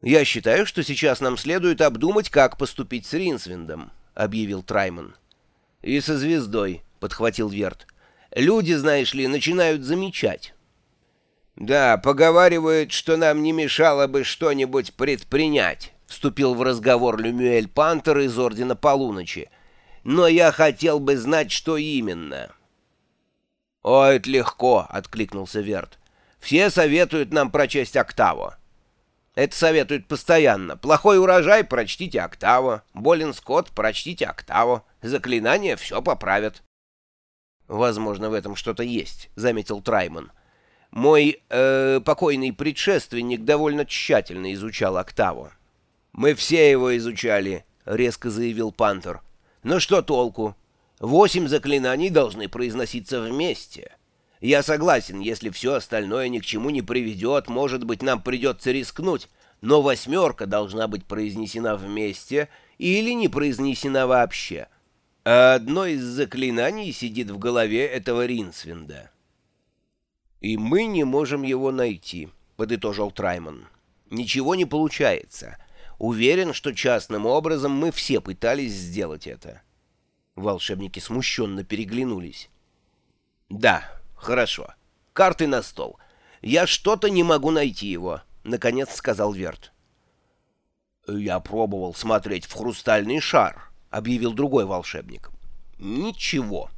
«Я считаю, что сейчас нам следует обдумать, как поступить с Ринсвиндом», — объявил Трайман. «И со звездой», — подхватил Верт. «Люди, знаешь ли, начинают замечать». «Да, поговаривают, что нам не мешало бы что-нибудь предпринять», — вступил в разговор Люмюэль Пантер из Ордена Полуночи. «Но я хотел бы знать, что именно». «О, это легко», — откликнулся Верт. «Все советуют нам прочесть октаву». Это советуют постоянно. Плохой урожай — прочтите октаву. Болен скот — прочтите октаву. Заклинания все поправят. Возможно, в этом что-то есть, — заметил Трайман. Мой э, покойный предшественник довольно тщательно изучал октаву. Мы все его изучали, — резко заявил Пантер. Но что толку? Восемь заклинаний должны произноситься вместе. Я согласен, если все остальное ни к чему не приведет, может быть, нам придется рискнуть, но восьмерка должна быть произнесена вместе или не произнесена вообще. А одно из заклинаний сидит в голове этого Ринсвинда. «И мы не можем его найти», — подытожил Трайман. «Ничего не получается. Уверен, что частным образом мы все пытались сделать это». Волшебники смущенно переглянулись. «Да, «Хорошо. Карты на стол. Я что-то не могу найти его», — наконец сказал Верт. «Я пробовал смотреть в хрустальный шар», — объявил другой волшебник. «Ничего».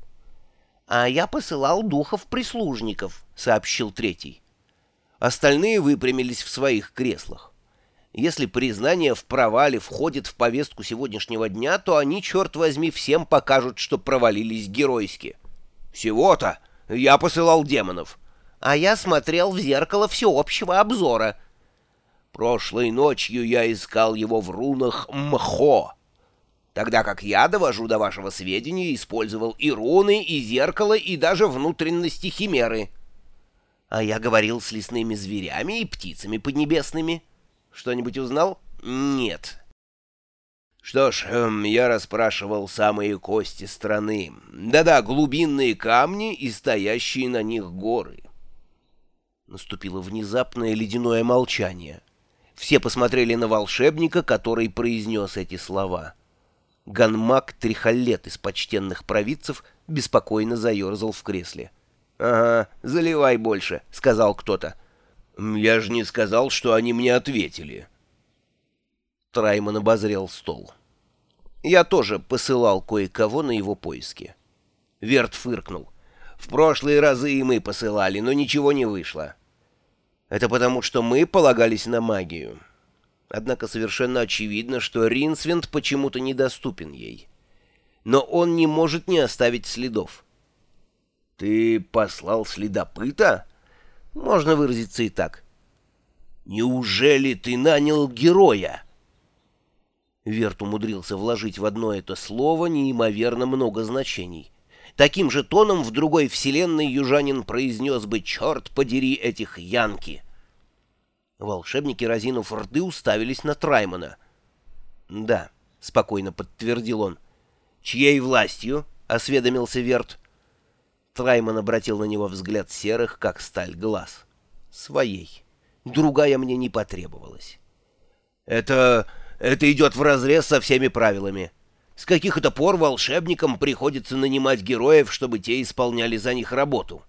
«А я посылал духов-прислужников», — сообщил третий. Остальные выпрямились в своих креслах. Если признание в провале входит в повестку сегодняшнего дня, то они, черт возьми, всем покажут, что провалились геройски. «Всего-то!» Я посылал демонов. А я смотрел в зеркало всеобщего обзора. Прошлой ночью я искал его в рунах Мхо. Тогда как я довожу до вашего сведения, использовал и руны, и зеркало, и даже внутренности химеры. А я говорил с лесными зверями и птицами поднебесными. Что-нибудь узнал? Нет. Что ж, эм, я расспрашивал самые кости страны. Да-да, глубинные камни и стоящие на них горы. Наступило внезапное ледяное молчание. Все посмотрели на волшебника, который произнес эти слова. Ганмак Трихолет из почтенных провидцев беспокойно заерзал в кресле. «Ага, заливай больше», — сказал кто-то. «Я же не сказал, что они мне ответили». Трайман обозрел стол. Я тоже посылал кое-кого на его поиски. Верт фыркнул. В прошлые разы и мы посылали, но ничего не вышло. Это потому, что мы полагались на магию. Однако совершенно очевидно, что Ринсвинд почему-то недоступен ей. Но он не может не оставить следов. «Ты послал следопыта?» Можно выразиться и так. «Неужели ты нанял героя?» Верт умудрился вложить в одно это слово неимоверно много значений. Таким же тоном в другой вселенной южанин произнес бы «Черт подери этих янки!». Волшебники, разинув рты, уставились на Траймана. «Да», — спокойно подтвердил он. «Чьей властью?» — осведомился Верт. Трайман обратил на него взгляд серых, как сталь глаз. «Своей. Другая мне не потребовалась». «Это это идет вразрез со всеми правилами. С каких это пор волшебникам приходится нанимать героев, чтобы те исполняли за них работу?